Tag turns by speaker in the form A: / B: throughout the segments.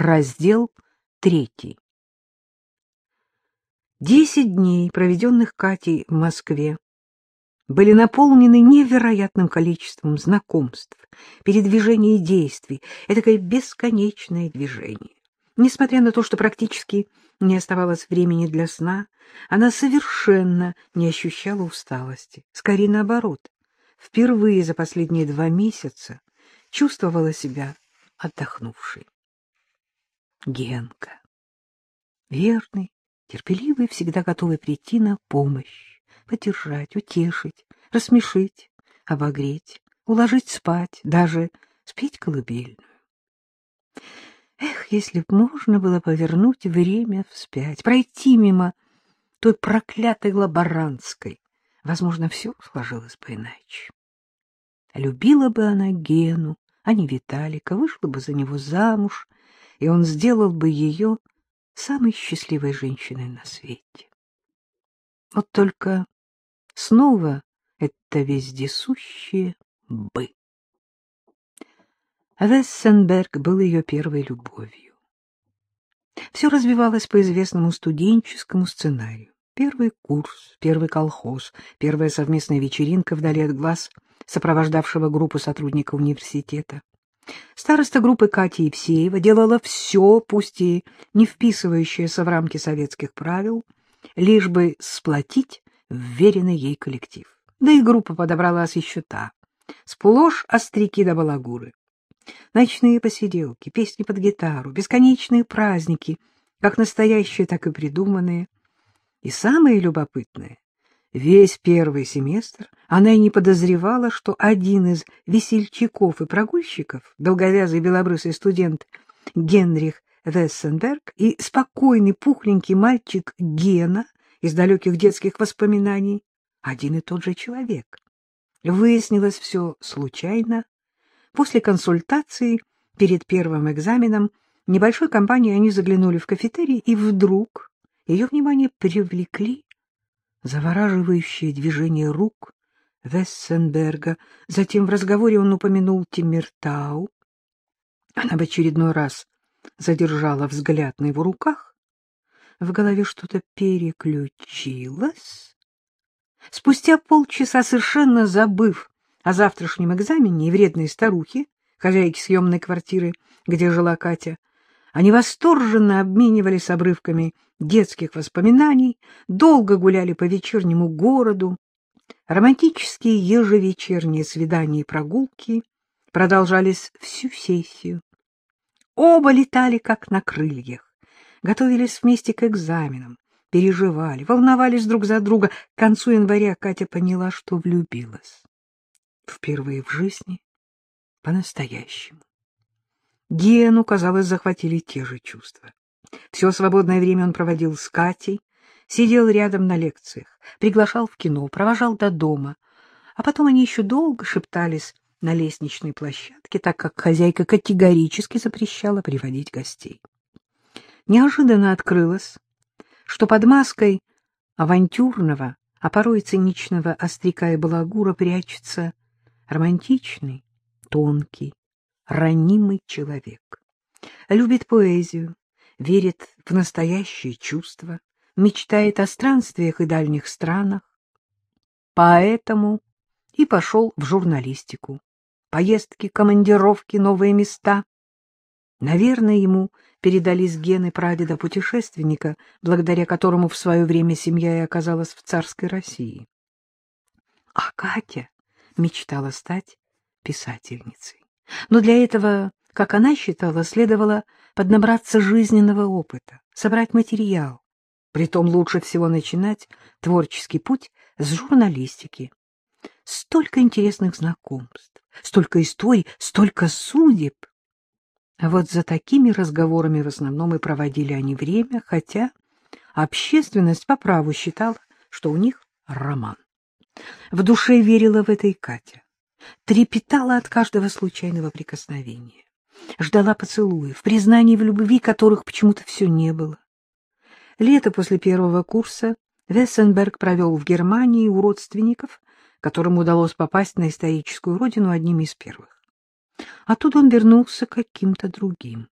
A: Раздел третий. Десять дней, проведенных Катей в Москве, были наполнены невероятным количеством знакомств, передвижений и действий, этакое бесконечное движение. Несмотря на то, что практически не оставалось времени для сна, она совершенно не ощущала усталости. Скорее наоборот, впервые за последние два месяца чувствовала себя отдохнувшей. Генка. Верный, терпеливый, всегда готовый прийти на помощь, поддержать, утешить, рассмешить, обогреть, уложить спать, даже спеть колыбельную. Эх, если б можно было повернуть время вспять, пройти мимо той проклятой лаборантской, возможно, все сложилось бы иначе. Любила бы она Гену, а не Виталика, вышла бы за него замуж, и он сделал бы ее самой счастливой женщиной на свете. Вот только снова это вездесущее «бы». Вессенберг был ее первой любовью. Все развивалось по известному студенческому сценарию. Первый курс, первый колхоз, первая совместная вечеринка вдали от глаз, сопровождавшего группу сотрудников университета. Староста группы Катя Евсеева делала все, пусть и не вписывающееся в рамки советских правил, лишь бы сплотить вверенный ей коллектив. Да и группа подобралась еще та, сплошь остряки да балагуры. Ночные посиделки, песни под гитару, бесконечные праздники, как настоящие, так и придуманные. И самое любопытное, весь первый семестр она и не подозревала, что один из весельчаков и прогульщиков, долговязый белобрысый студент Генрих Вессенберг и спокойный пухленький мальчик Гена из далеких детских воспоминаний, один и тот же человек. Выяснилось все случайно, После консультации перед первым экзаменом небольшой компанией они заглянули в кафетерий, и вдруг ее внимание привлекли завораживающие движения рук Вессенберга. Затем в разговоре он упомянул Тимиртау. Она в очередной раз задержала взгляд на его руках. В голове что-то переключилось. Спустя полчаса, совершенно забыв о завтрашнем экзамене и вредной старухе, хозяйке съемной квартиры, где жила Катя, они восторженно обменивались обрывками детских воспоминаний, долго гуляли по вечернему городу. Романтические ежевечерние свидания и прогулки продолжались всю сессию. Оба летали как на крыльях, готовились вместе к экзаменам, переживали, волновались друг за друга. К концу января Катя поняла, что влюбилась впервые в жизни по-настоящему. Гену, казалось, захватили те же чувства. Все свободное время он проводил с Катей, сидел рядом на лекциях, приглашал в кино, провожал до дома, а потом они еще долго шептались на лестничной площадке, так как хозяйка категорически запрещала приводить гостей. Неожиданно открылось, что под маской авантюрного, а порой циничного остряка и балагура прячется романтичный, тонкий, ранимый человек. Любит поэзию, верит в настоящие чувства, мечтает о странствиях и дальних странах. Поэтому и пошел в журналистику. Поездки, командировки, новые места. Наверное, ему передались гены прадеда-путешественника, благодаря которому в свое время семья и оказалась в царской России. А Катя мечтала стать писательницей. Но для этого, как она считала, следовало поднабраться жизненного опыта, собрать материал. Притом лучше всего начинать творческий путь с журналистики. Столько интересных знакомств, столько историй, столько судеб. А вот за такими разговорами в основном и проводили они время, хотя общественность по праву считала, что у них роман. В душе верила в это и Катя. Трепетала от каждого случайного прикосновения. Ждала поцелуев, признаний в любви, которых почему-то все не было. Лето после первого курса Вессенберг провел в Германии у родственников, которым удалось попасть на историческую родину одним из первых. Оттуда он вернулся каким-то другим.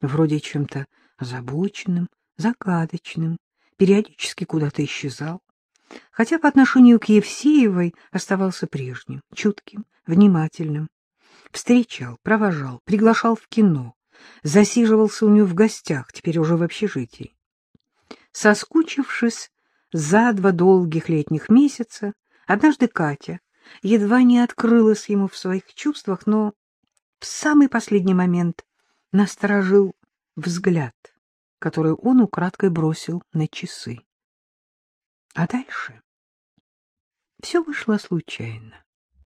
A: вроде чем-то озабоченным, загадочным, периодически куда-то исчезал, хотя по отношению к Евсеевой оставался прежним, чутким, внимательным. Встречал, провожал, приглашал в кино, засиживался у нее в гостях, теперь уже в общежитии. Соскучившись за два долгих летних месяца, однажды Катя едва не открылась ему в своих чувствах, но в самый последний момент насторожил взгляд, который он украдкой бросил на часы. А дальше все вышло случайно.